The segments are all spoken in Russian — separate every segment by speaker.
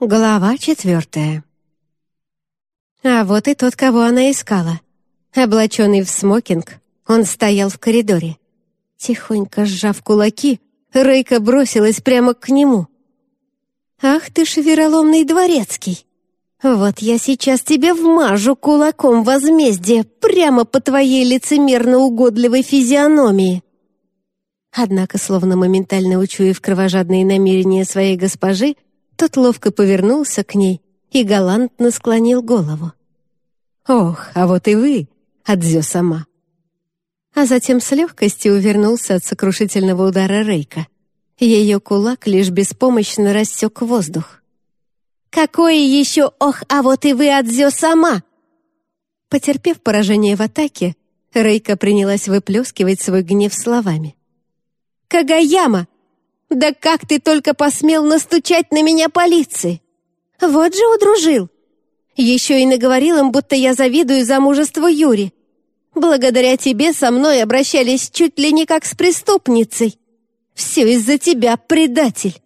Speaker 1: Глава четвертая. А вот и тот, кого она искала. Облаченный в смокинг, он стоял в коридоре. Тихонько сжав кулаки, Рейка бросилась прямо к нему. «Ах ты ж вероломный дворецкий! Вот я сейчас тебе вмажу кулаком возмездие прямо по твоей лицемерно-угодливой физиономии!» Однако, словно моментально учуяв кровожадные намерения своей госпожи, тот ловко повернулся к ней и галантно склонил голову. «Ох, а вот и вы!» — Адзё сама. А затем с легкостью увернулся от сокрушительного удара Рейка. Ее кулак лишь беспомощно рассек воздух. «Какое еще ох, а вот и вы, Адзё сама!» Потерпев поражение в атаке, Рейка принялась выплескивать свой гнев словами. «Кагаяма, да как ты только посмел настучать на меня полиции? Вот же удружил. Еще и наговорил им, будто я завидую замужеству Юри. Благодаря тебе со мной обращались чуть ли не как с преступницей. Все из-за тебя, предатель.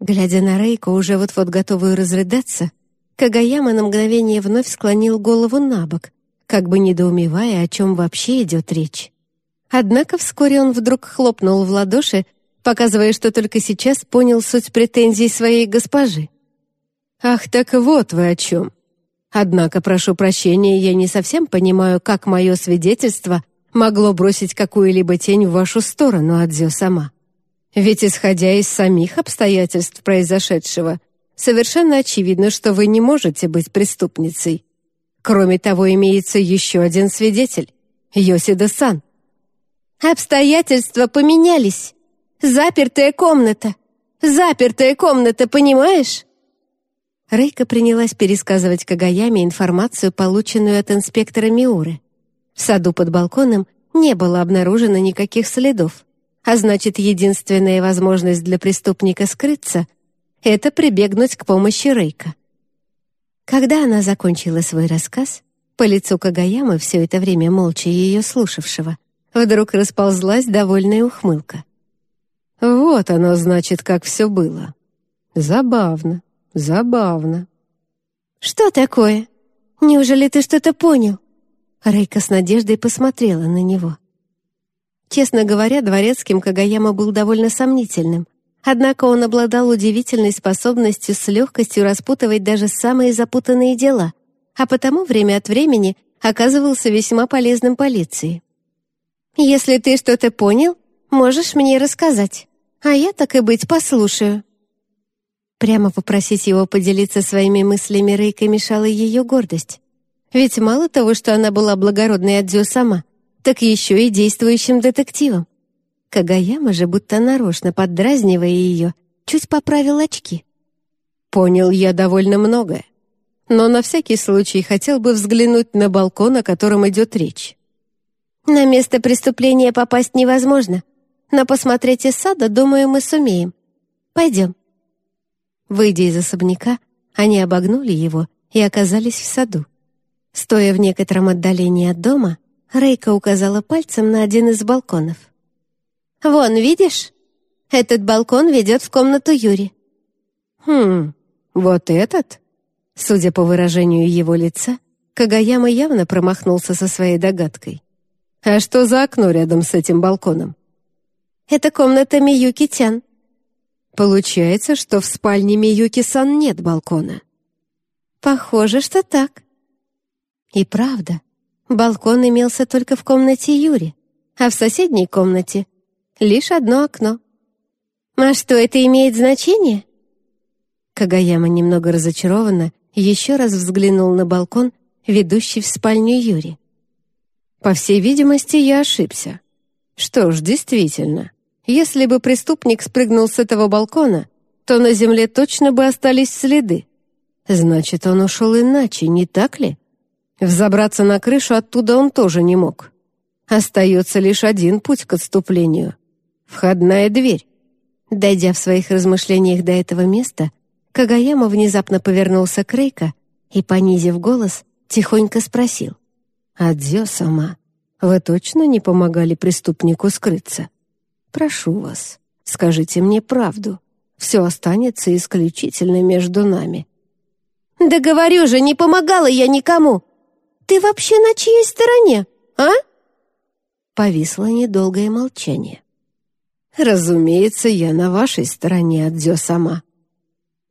Speaker 1: Глядя на Рейку, уже вот-вот готовую разрыдаться, Кагаяма на мгновение вновь склонил голову на бок, как бы недоумевая, о чем вообще идет речь. Однако вскоре он вдруг хлопнул в ладоши, показывая, что только сейчас понял суть претензий своей госпожи. «Ах, так вот вы о чем. Однако, прошу прощения, я не совсем понимаю, как мое свидетельство могло бросить какую-либо тень в вашу сторону, Адзё сама. Ведь, исходя из самих обстоятельств произошедшего, совершенно очевидно, что вы не можете быть преступницей. Кроме того, имеется еще один свидетель — Йосида-сан. «Обстоятельства поменялись», Запертая комната! Запертая комната, понимаешь?» Рейка принялась пересказывать Кагаяме информацию, полученную от инспектора Миуры. В саду под балконом не было обнаружено никаких следов, а значит, единственная возможность для преступника скрыться — это прибегнуть к помощи Рейка. Когда она закончила свой рассказ, по лицу Кагаямы, все это время молча ее слушавшего, вдруг расползлась довольная ухмылка. Вот оно, значит, как все было. Забавно, забавно. «Что такое? Неужели ты что-то понял?» Рейка с надеждой посмотрела на него. Честно говоря, дворецким Кагаяма был довольно сомнительным, однако он обладал удивительной способностью с легкостью распутывать даже самые запутанные дела, а потому время от времени оказывался весьма полезным полиции. «Если ты что-то понял, Можешь мне рассказать, а я, так и быть, послушаю». Прямо попросить его поделиться своими мыслями Рейка мешала ее гордость. Ведь мало того, что она была благородной Адзё сама, так еще и действующим детективом. Кагаяма же, будто нарочно поддразнивая ее, чуть поправил очки. «Понял я довольно многое, но на всякий случай хотел бы взглянуть на балкон, о котором идет речь». «На место преступления попасть невозможно», но посмотреть из сада, думаю, мы сумеем. Пойдем». Выйдя из особняка, они обогнули его и оказались в саду. Стоя в некотором отдалении от дома, Рейка указала пальцем на один из балконов. «Вон, видишь? Этот балкон ведет в комнату Юри». «Хм, вот этот?» Судя по выражению его лица, Кагаяма явно промахнулся со своей догадкой. «А что за окно рядом с этим балконом?» Это комната Миюки-тян». Получается, что в спальне Миюки-сан нет балкона. Похоже, что так. И правда, балкон имелся только в комнате Юри, а в соседней комнате лишь одно окно. А что, это имеет значение? Кагаяма немного разочарованно еще раз взглянул на балкон, ведущий в спальню Юри. По всей видимости, я ошибся. Что ж, действительно, если бы преступник спрыгнул с этого балкона, то на земле точно бы остались следы. Значит, он ушел иначе, не так ли? Взобраться на крышу оттуда он тоже не мог. Остается лишь один путь к отступлению — входная дверь. Дойдя в своих размышлениях до этого места, Кагаяма внезапно повернулся к Рейка и, понизив голос, тихонько спросил. «Адзё сама, вы точно не помогали преступнику скрыться?» Прошу вас, скажите мне правду. Все останется исключительно между нами». «Да говорю же, не помогала я никому! Ты вообще на чьей стороне, а?» Повисло недолгое молчание. «Разумеется, я на вашей стороне, Адзё сама».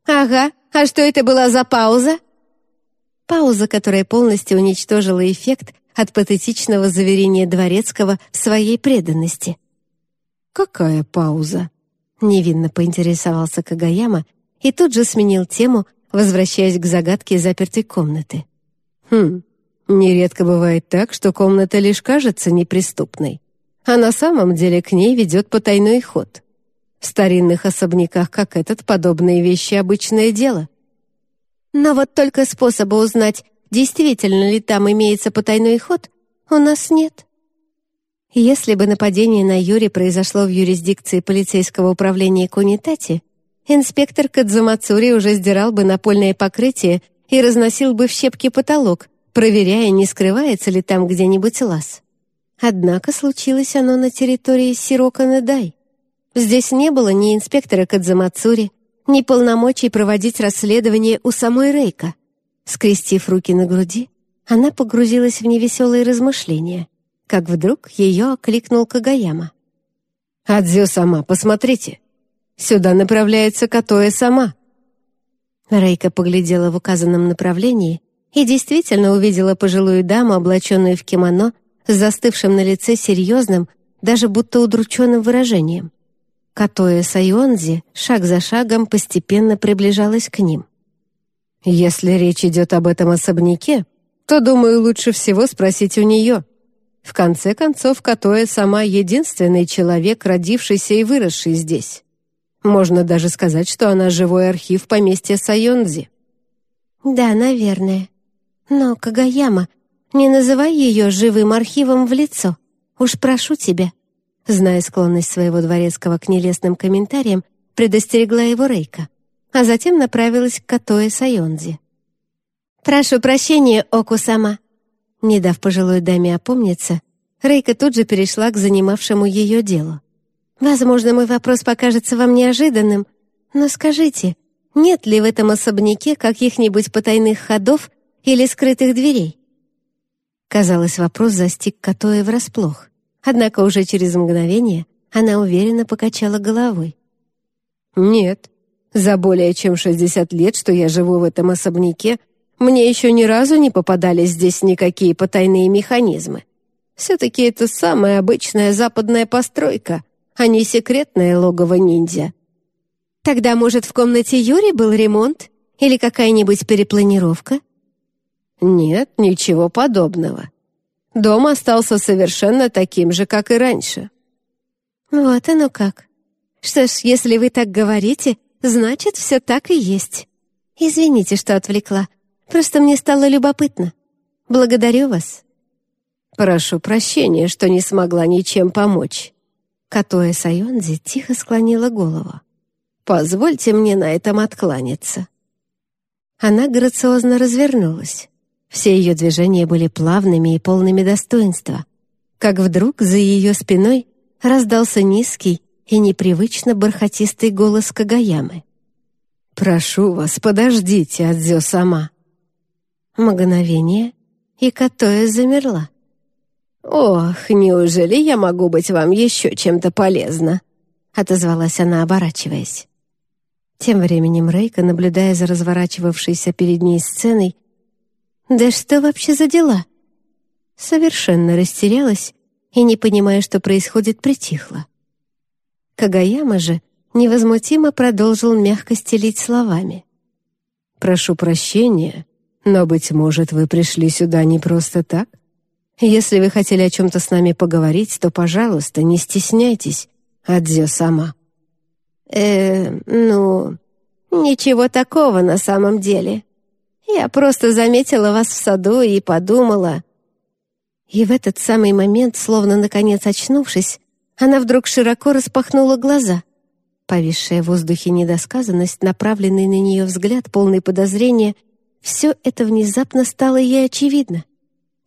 Speaker 1: «Ага, а что это была за пауза?» Пауза, которая полностью уничтожила эффект от патетичного заверения Дворецкого в своей преданности. «Какая пауза?» — невинно поинтересовался Кагаяма и тут же сменил тему, возвращаясь к загадке запертой комнаты. «Хм, нередко бывает так, что комната лишь кажется неприступной, а на самом деле к ней ведет потайной ход. В старинных особняках, как этот, подобные вещи — обычное дело. Но вот только способа узнать, действительно ли там имеется потайной ход, у нас нет. Если бы нападение на Юри произошло в юрисдикции полицейского управления Кунитати, инспектор Кадзумацури уже сдирал бы напольное покрытие и разносил бы в щепки потолок, проверяя, не скрывается ли там где-нибудь лаз. Однако случилось оно на территории Сироканадай. Здесь не было ни инспектора Кадзамацури, ни полномочий проводить расследование у самой Рейка. Скрестив руки на груди, она погрузилась в невеселые размышления, как вдруг ее окликнул Кагаяма. «Адзё сама, посмотрите! Сюда направляется Катоя сама!» Рейка поглядела в указанном направлении и действительно увидела пожилую даму, облаченную в кимоно, с застывшим на лице серьезным, даже будто удрученным выражением. Катоя Сайонзи шаг за шагом постепенно приближалась к ним. «Если речь идет об этом особняке, то, думаю, лучше всего спросить у нее. В конце концов, Катоя сама единственный человек, родившийся и выросший здесь. Можно даже сказать, что она живой архив поместья Сайонзи». «Да, наверное. Но, Кагаяма, не называй ее живым архивом в лицо. Уж прошу тебя». Зная склонность своего дворецкого к нелестным комментариям, предостерегла его Рейка, а затем направилась к Катое Сайонзи. «Прошу прощения, Оку-сама». Не дав пожилой даме опомниться, Рейка тут же перешла к занимавшему ее делу. «Возможно, мой вопрос покажется вам неожиданным, но скажите, нет ли в этом особняке каких-нибудь потайных ходов или скрытых дверей?» Казалось, вопрос застиг Катоя врасплох. Однако уже через мгновение она уверенно покачала головой. «Нет, за более чем 60 лет, что я живу в этом особняке, мне еще ни разу не попадались здесь никакие потайные механизмы. Все-таки это самая обычная западная постройка, а не секретное логово ниндзя». «Тогда, может, в комнате Юри был ремонт или какая-нибудь перепланировка?» «Нет, ничего подобного. Дом остался совершенно таким же, как и раньше. Вот оно как. Что ж, если вы так говорите, значит, все так и есть. Извините, что отвлекла. Просто мне стало любопытно. Благодарю вас. Прошу прощения, что не смогла ничем помочь. Катоя Сайонзи тихо склонила голову. «Позвольте мне на этом откланяться». Она грациозно развернулась. Все ее движения были плавными и полными достоинства. Как вдруг за ее спиной раздался низкий и непривычно бархатистый голос Кагаямы. «Прошу вас, подождите, Адзё сама». Мгновение, и Катоя замерла. «Ох, неужели я могу быть вам еще чем-то полезна?» отозвалась она, оборачиваясь. Тем временем Рейка, наблюдая за разворачивавшейся перед ней сценой, да что вообще за дела? Совершенно растерялась и, не понимая, что происходит, притихла. Кагаяма же невозмутимо продолжил мягко стелить словами. «Прошу прощения, но, быть может, вы пришли сюда не просто так? Если вы хотели о чем-то с нами поговорить, то, пожалуйста, не стесняйтесь, Адзё сама». «Э, ну, ничего такого на самом деле», я просто заметила вас в саду и подумала...» И в этот самый момент, словно наконец очнувшись, она вдруг широко распахнула глаза. Повисшая в воздухе недосказанность, направленный на нее взгляд, полный подозрения, все это внезапно стало ей очевидно.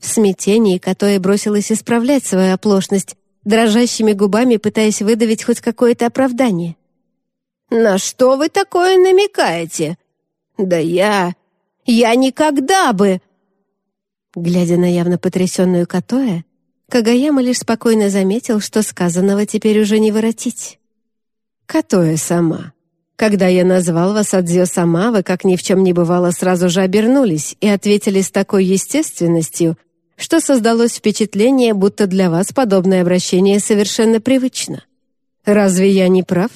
Speaker 1: В смятении Катоя бросилась исправлять свою оплошность, дрожащими губами пытаясь выдавить хоть какое-то оправдание. «На что вы такое намекаете?» «Да я... я никогда бы...» Глядя на явно потрясенную Катоя, Кагаяма лишь спокойно заметил, что сказанного теперь уже не воротить. «Катоя сама. Когда я назвал вас Адзё сама, вы, как ни в чем не бывало, сразу же обернулись и ответили с такой естественностью, что создалось впечатление, будто для вас подобное обращение совершенно привычно. Разве я не прав?»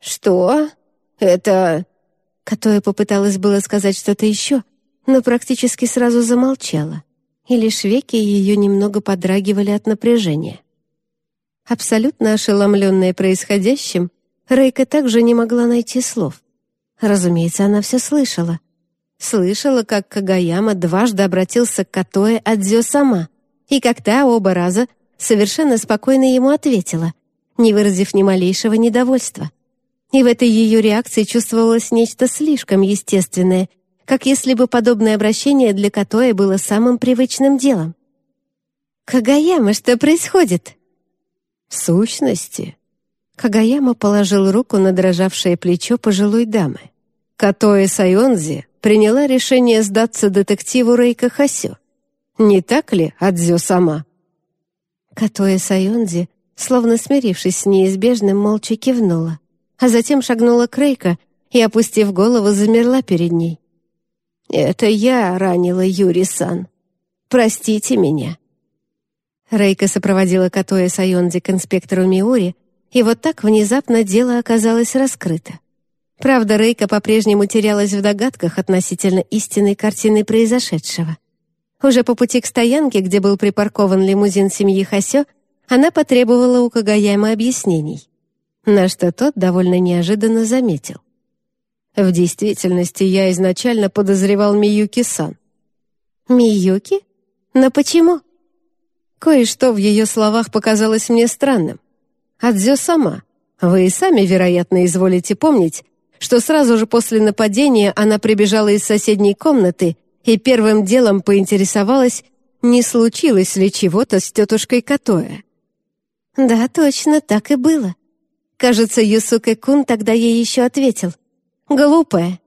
Speaker 1: «Что? Это...» Катоя попыталась было сказать что-то еще, но практически сразу замолчала, и лишь веки ее немного подрагивали от напряжения. Абсолютно ошеломленная происходящим, Рейка также не могла найти слов. Разумеется, она все слышала. Слышала, как Кагаяма дважды обратился к Катое Адзё сама, и как та оба раза совершенно спокойно ему ответила, не выразив ни малейшего недовольства. И в этой ее реакции чувствовалось нечто слишком естественное, как если бы подобное обращение для Катоя было самым привычным делом. «Кагаяма, что происходит?» «В сущности...» Кагаяма положил руку на дрожавшее плечо пожилой дамы. Катоэ Сайонзи приняла решение сдаться детективу Рейка Хасё. Не так ли, Адзё сама? Катоэ Сайонзи, словно смирившись с неизбежным, молча кивнула а затем шагнула к Рейка и, опустив голову, замерла перед ней. «Это я ранила Юри-сан. Простите меня». Рейка сопроводила Катоя Сайонзи к инспектору Миури, и вот так внезапно дело оказалось раскрыто. Правда, Рейка по-прежнему терялась в догадках относительно истинной картины произошедшего. Уже по пути к стоянке, где был припаркован лимузин семьи Хасё, она потребовала у Кагаяма объяснений на что тот довольно неожиданно заметил. В действительности я изначально подозревал Миюки-сан. Миюки? Но почему? Кое-что в ее словах показалось мне странным. Адзё сама. Вы и сами, вероятно, изволите помнить, что сразу же после нападения она прибежала из соседней комнаты и первым делом поинтересовалась, не случилось ли чего-то с тетушкой Катоя. Да, точно, так и было. Кажется, Юсуке-кун тогда ей еще ответил. «Глупая.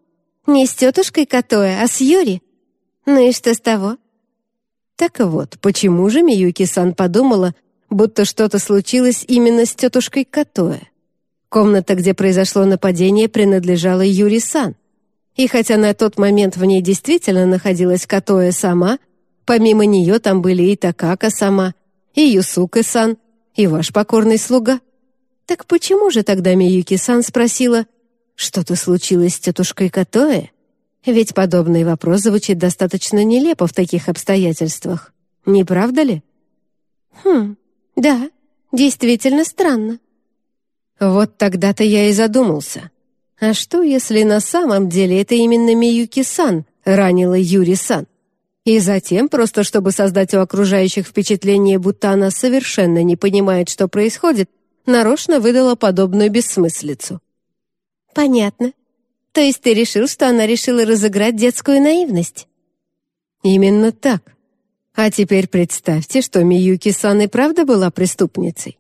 Speaker 1: Не с тетушкой Катоя, а с Юри. Ну и что с того?» Так вот, почему же Миюки-сан подумала, будто что-то случилось именно с тетушкой Катоя? Комната, где произошло нападение, принадлежала Юри-сан. И хотя на тот момент в ней действительно находилась Катоя сама, помимо нее там были и Такака сама, и Юсука-сан, и ваш покорный слуга — так почему же тогда Миюки-сан спросила, что-то случилось с тетушкой Катоэ? Ведь подобный вопрос звучит достаточно нелепо в таких обстоятельствах. Не правда ли? Хм, да, действительно странно. Вот тогда-то я и задумался. А что, если на самом деле это именно Миюки-сан ранила Юри-сан? И затем, просто чтобы создать у окружающих впечатление, будто она совершенно не понимает, что происходит, нарочно выдала подобную бессмыслицу. «Понятно. То есть ты решил, что она решила разыграть детскую наивность?» «Именно так. А теперь представьте, что Миюки-сан и правда была преступницей.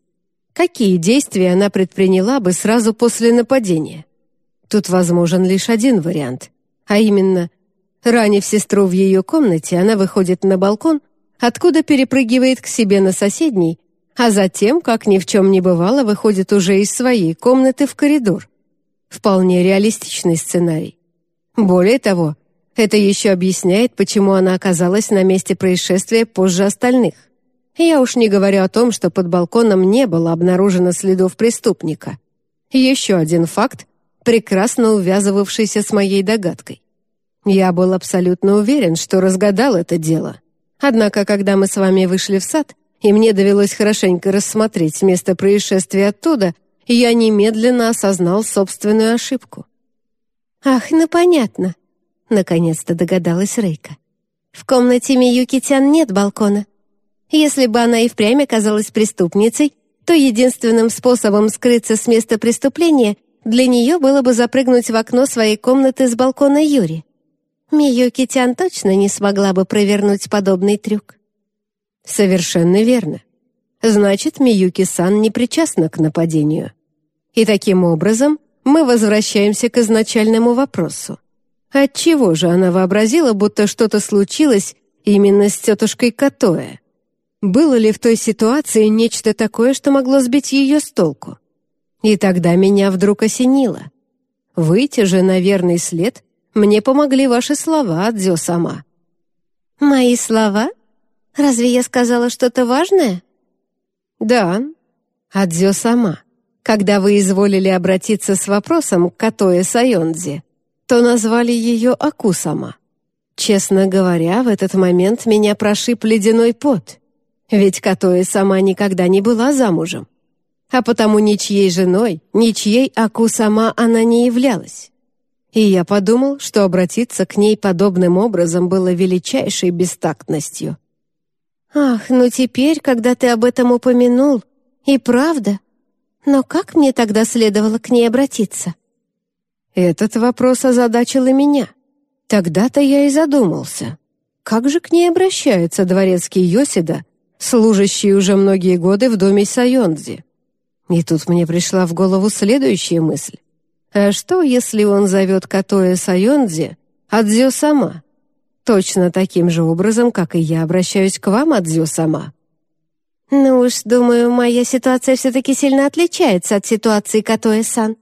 Speaker 1: Какие действия она предприняла бы сразу после нападения? Тут возможен лишь один вариант, а именно, ранив сестру в ее комнате, она выходит на балкон, откуда перепрыгивает к себе на соседний а затем, как ни в чем не бывало, выходит уже из своей комнаты в коридор. Вполне реалистичный сценарий. Более того, это еще объясняет, почему она оказалась на месте происшествия позже остальных. Я уж не говорю о том, что под балконом не было обнаружено следов преступника. Еще один факт, прекрасно увязывавшийся с моей догадкой. Я был абсолютно уверен, что разгадал это дело. Однако, когда мы с вами вышли в сад, и мне довелось хорошенько рассмотреть место происшествия оттуда, я немедленно осознал собственную ошибку. «Ах, ну понятно», — наконец-то догадалась Рейка. «В комнате Миюки-тян нет балкона. Если бы она и впрямь оказалась преступницей, то единственным способом скрыться с места преступления для нее было бы запрыгнуть в окно своей комнаты с балкона Юри. Миюки-тян точно не смогла бы провернуть подобный трюк. Совершенно верно. Значит, Миюки-сан не причастна к нападению. И таким образом мы возвращаемся к изначальному вопросу. Отчего же она вообразила, будто что-то случилось именно с тетушкой Катоя? Было ли в той ситуации нечто такое, что могло сбить ее с толку? И тогда меня вдруг осенило. Выйти же на верный след мне помогли ваши слова, Дзё сама.
Speaker 2: Мои слова? Разве я сказала что-то важное?
Speaker 1: Да, Адзё сама. Когда вы изволили обратиться с вопросом к Катое Сайонзе, то назвали ее Акусама. Честно говоря, в этот момент меня прошиб ледяной пот, ведь Катое сама никогда не была замужем, а потому ничьей женой, ничьей Акусама она не являлась. И я подумал, что обратиться к ней подобным образом было величайшей бестактностью.
Speaker 2: «Ах, ну теперь, когда ты об этом упомянул, и правда? Но как мне тогда следовало к ней обратиться?»
Speaker 1: Этот вопрос озадачил и меня. Тогда-то я и задумался. Как же к ней обращается дворецкий Йосида, служащий уже многие годы в доме Сайонзи? И тут мне пришла в голову следующая мысль. А что, если он зовет Катоя Сайонзи Адзё сама? Точно таким же образом, как и я обращаюсь к вам, Адзё сама.
Speaker 2: Ну уж, думаю, моя ситуация все-таки сильно отличается от ситуации Катоя-сан.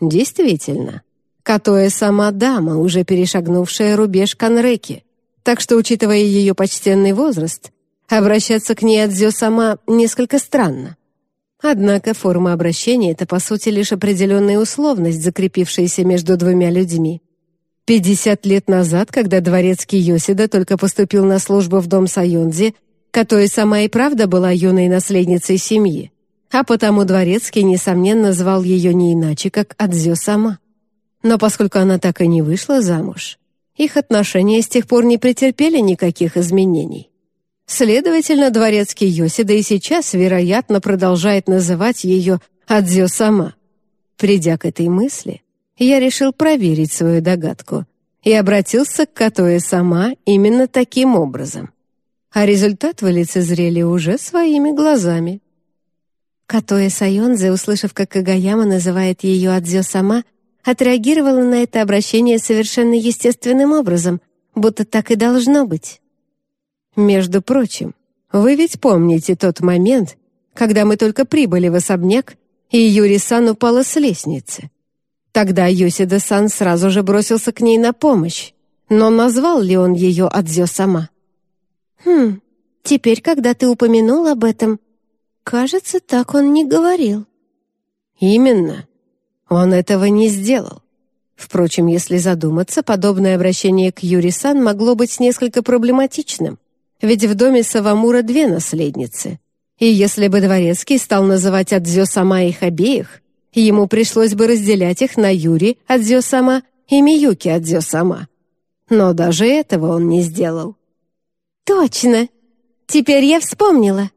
Speaker 1: Действительно, Катоя сама дама, уже перешагнувшая рубеж Канреки, так что, учитывая ее почтенный возраст, обращаться к ней Адзё сама несколько странно. Однако форма обращения — это, по сути, лишь определенная условность, закрепившаяся между двумя людьми. Пятьдесят лет назад, когда дворецкий Йосида только поступил на службу в дом Сайонзи, которая сама и правда была юной наследницей семьи, а потому Дворецкий, несомненно, звал ее не иначе, как Адзё сама. Но поскольку она так и не вышла замуж, их отношения с тех пор не претерпели никаких изменений. Следовательно, Дворецкий Йосида и сейчас, вероятно, продолжает называть ее Адзё сама. Придя к этой мысли, я решил проверить свою догадку и обратился к Катое сама именно таким образом. А результат вы лицезрели уже своими глазами.
Speaker 2: Катоэ Сайонзе, услышав, как Кагаяма называет ее Адзё сама, отреагировала на это обращение совершенно естественным образом, будто так и должно быть.
Speaker 1: Между прочим, вы ведь помните тот момент, когда мы только прибыли в особняк, и Юри-сан упала с лестницы. Тогда Юсида-сан сразу же бросился к ней на помощь, но назвал ли он ее Адзё сама?
Speaker 2: Хм, теперь, когда ты упомянул об этом, Кажется, так он не говорил.
Speaker 1: Именно. Он этого не сделал. Впрочем, если задуматься, подобное обращение к Юри-сан могло быть несколько проблематичным, ведь в доме Савамура две наследницы. И если бы Дворецкий стал называть Адзё сама их обеих, ему пришлось бы разделять их на Юри Адзё сама и Миюки Адзё сама. Но даже этого он не сделал.
Speaker 2: «Точно! Теперь я вспомнила!»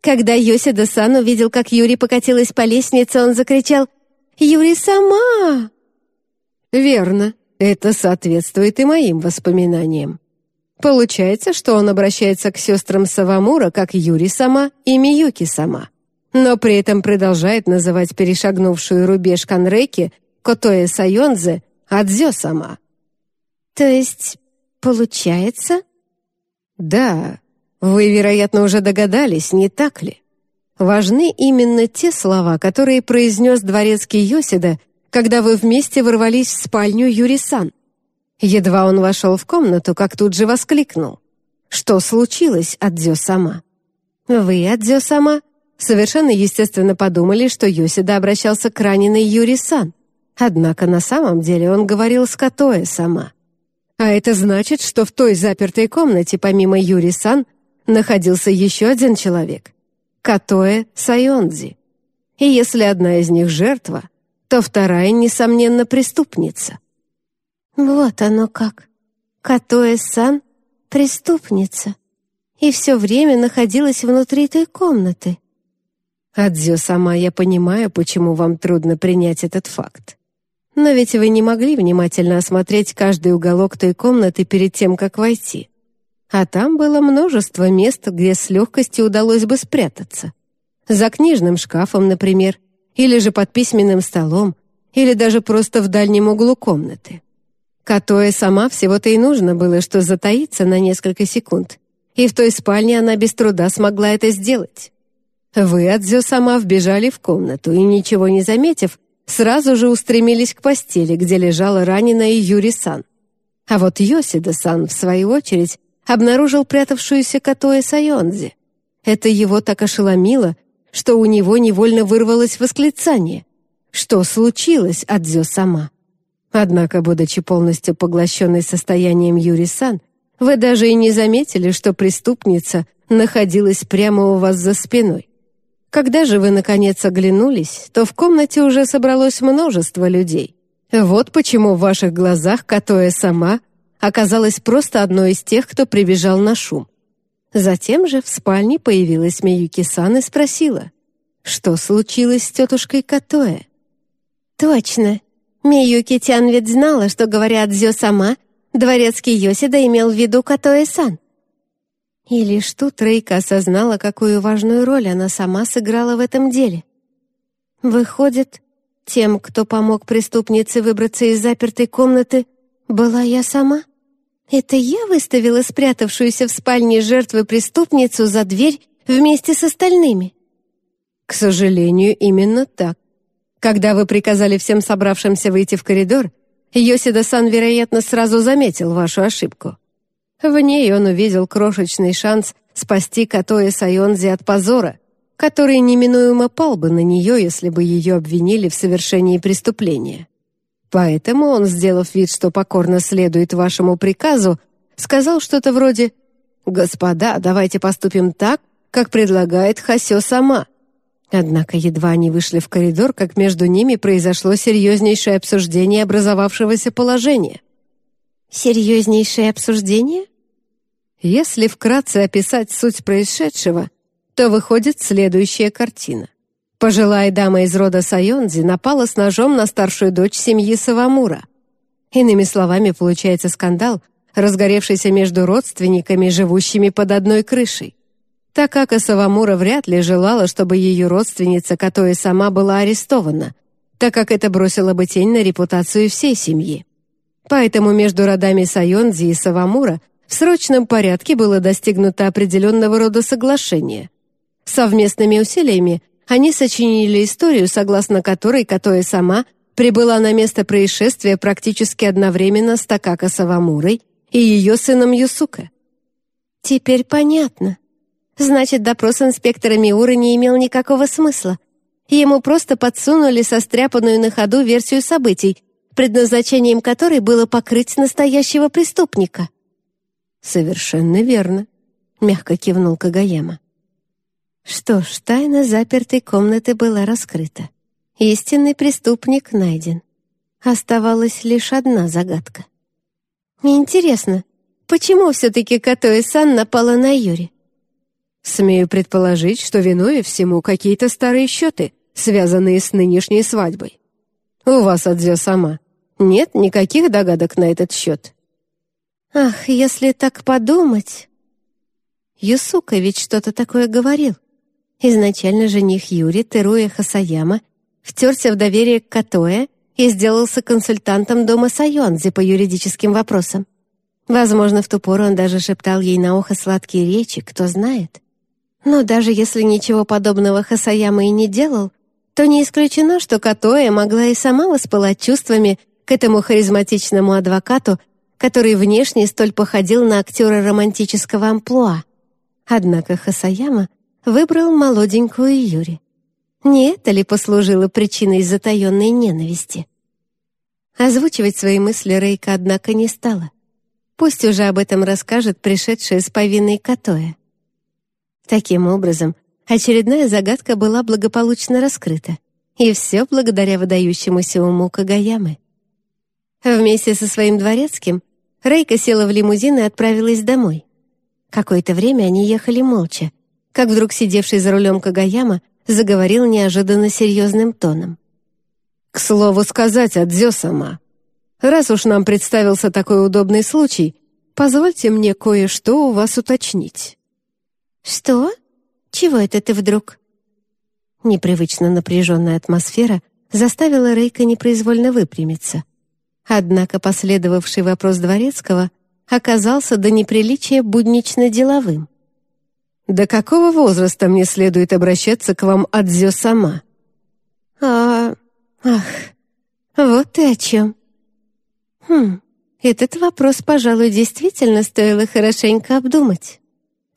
Speaker 2: Когда Йосида-сан увидел, как Юри покатилась по лестнице, он закричал «Юри сама!»
Speaker 1: «Верно, это соответствует и моим воспоминаниям. Получается, что он обращается к сестрам Савамура как Юри сама и Миюки сама, но при этом продолжает называть перешагнувшую рубеж Канреки Котоэ Сайонзе Адзё сама».
Speaker 2: «То есть, получается?»
Speaker 1: «Да, вы, вероятно, уже догадались, не так ли? Важны именно те слова, которые произнес дворецкий Йосида, когда вы вместе ворвались в спальню Юрисан. Едва он вошел в комнату, как тут же воскликнул. «Что случилось, Адзё сама?» «Вы, Адзё сама?» Совершенно естественно подумали, что Йосида обращался к раненой Юрисан. Однако на самом деле он говорил с Катоэ сама. А это значит, что в той запертой комнате, помимо Юри-сан, находился еще один человек — Катоэ Сайонзи. И если одна из них жертва, то вторая, несомненно, преступница.
Speaker 2: Вот оно как. Катоэ-сан — преступница. И все время находилась внутри той комнаты.
Speaker 1: Адзё сама, я понимаю, почему вам трудно принять этот факт. Но ведь вы не могли внимательно осмотреть каждый уголок той комнаты перед тем, как войти. А там было множество мест, где с легкостью удалось бы спрятаться. За книжным шкафом, например, или же под письменным столом, или даже просто в дальнем углу комнаты. Катоэ сама всего-то и нужно было, что затаиться на несколько секунд, и в той спальне она без труда смогла это сделать. Вы, Адзё, сама вбежали в комнату и, ничего не заметив, сразу же устремились к постели, где лежала раненая Юри-сан. А вот Йосида-сан, в свою очередь, обнаружил прятавшуюся Катоэ Сайонзи. Это его так ошеломило, что у него невольно вырвалось восклицание. Что случилось, Адзё сама? Однако, будучи полностью поглощенной состоянием Юри-сан, вы даже и не заметили, что преступница находилась прямо у вас за спиной. Когда же вы, наконец, оглянулись, то в комнате уже собралось множество людей. Вот почему в ваших глазах Катоя сама оказалась просто одной из тех, кто прибежал на шум. Затем же в спальне появилась Миюки-сан и спросила, что случилось с тетушкой Катоэ.
Speaker 2: «Точно. Миюки-тян ведь знала, что, говорят Дзё сама, дворецкий Йосида имел в виду Катоэ-сан». И лишь тут Рейка осознала, какую важную роль она сама сыграла в этом деле. Выходит, тем, кто помог преступнице выбраться из запертой комнаты, была я сама? Это я выставила спрятавшуюся в спальне жертвы преступницу за дверь вместе с остальными?
Speaker 1: К сожалению, именно так. Когда вы приказали всем собравшимся выйти в коридор, Йосида-сан, вероятно, сразу заметил вашу ошибку. В ней он увидел крошечный шанс спасти Катоя Сайонзи от позора, который неминуемо пал бы на нее, если бы ее обвинили в совершении преступления. Поэтому он, сделав вид, что покорно следует вашему приказу, сказал что-то вроде «Господа, давайте поступим так, как предлагает Хасё сама». Однако едва они вышли в коридор, как между ними произошло серьезнейшее обсуждение образовавшегося положения.
Speaker 2: Серьезнейшее обсуждение?
Speaker 1: Если вкратце описать суть происшедшего, то выходит следующая картина. Пожилая дама из рода Сайонзи напала с ножом на старшую дочь семьи Савамура. Иными словами, получается скандал, разгоревшийся между родственниками, живущими под одной крышей. Такака Савамура вряд ли желала, чтобы ее родственница, которая сама была арестована, так как это бросило бы тень на репутацию всей семьи. Поэтому между родами Сайонзи и Савамура в срочном порядке было достигнуто определенного рода соглашение. Совместными усилиями они сочинили историю, согласно которой Катоя сама прибыла на место происшествия практически одновременно с Такака Савамурой и ее сыном Юсука.
Speaker 2: «Теперь понятно. Значит, допрос инспектора Миуры не имел никакого смысла. Ему просто подсунули состряпанную на ходу версию событий, предназначением которой было покрыть настоящего преступника».
Speaker 1: «Совершенно верно», — мягко кивнул Кагаяма.
Speaker 2: Что ж, тайна запертой комнаты была раскрыта. Истинный преступник найден. Оставалась лишь одна загадка. Интересно, почему все-таки Катоэ-сан напала на Юри?
Speaker 1: Смею предположить, что виной всему какие-то старые счеты, связанные с нынешней свадьбой. У вас, Адзё сама, нет никаких догадок на этот счет?
Speaker 2: Ах, если так подумать... Юсука ведь что-то такое говорил. Изначально жених Юри, Теруя Хасаяма, втерся в доверие к Катоэ и сделался консультантом дома Сайонзи по юридическим вопросам. Возможно, в ту пору он даже шептал ей на ухо сладкие речи, кто знает. Но даже если ничего подобного Хасаяма и не делал, то не исключено, что Катоэ могла и сама воспылать чувствами к этому харизматичному адвокату, который внешне столь походил на актера романтического амплуа. Однако Хасаяма выбрал молоденькую Юри. Не это ли послужило причиной затаенной ненависти? Озвучивать свои мысли Рейка, однако, не стала. Пусть уже об этом расскажет пришедшая с повинной Катоя. Таким образом, очередная загадка была благополучно раскрыта, и все благодаря выдающемуся уму Кагаямы. Вместе со своим дворецким Рейка села в лимузин и отправилась домой. Какое-то время они ехали молча, как вдруг сидевший за рулем Кагаяма заговорил неожиданно серьезным тоном.
Speaker 1: «К слову сказать, Адзё сама, раз уж нам представился такой удобный случай, позвольте мне кое-что у вас уточнить».
Speaker 2: «Что? Чего это ты вдруг?»
Speaker 1: Непривычно напряженная атмосфера заставила Рейка непроизвольно выпрямиться. Однако последовавший вопрос Дворецкого оказался до неприличия буднично деловым. «До какого возраста мне следует обращаться к вам Адзё сама?»
Speaker 2: «А... ах, вот ты о чем». «Хм, этот вопрос, пожалуй, действительно стоило хорошенько обдумать».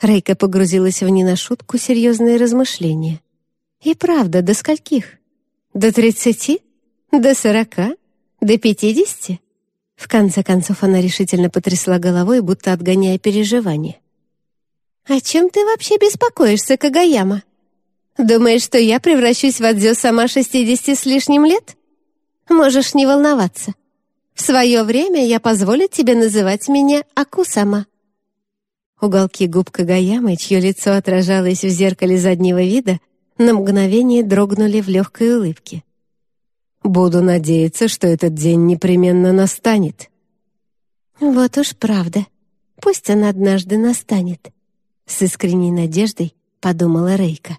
Speaker 2: Рейка погрузилась в не на шутку серьезные размышления. «И правда, до скольких? До тридцати? До сорока? До пятидесяти?» В конце концов она решительно потрясла головой, будто отгоняя переживания. «О чем ты вообще беспокоишься, Кагаяма? Думаешь, что я превращусь в Адзё сама шестидесяти с лишним лет? Можешь не волноваться. В свое время я позволю тебе называть меня Акусама». Уголки губ Кагаямы, чье лицо отражалось в зеркале заднего вида, на мгновение дрогнули в легкой улыбке.
Speaker 1: Буду надеяться, что этот день непременно настанет.
Speaker 2: Вот уж правда. Пусть он однажды настанет. С искренней надеждой подумала Рейка.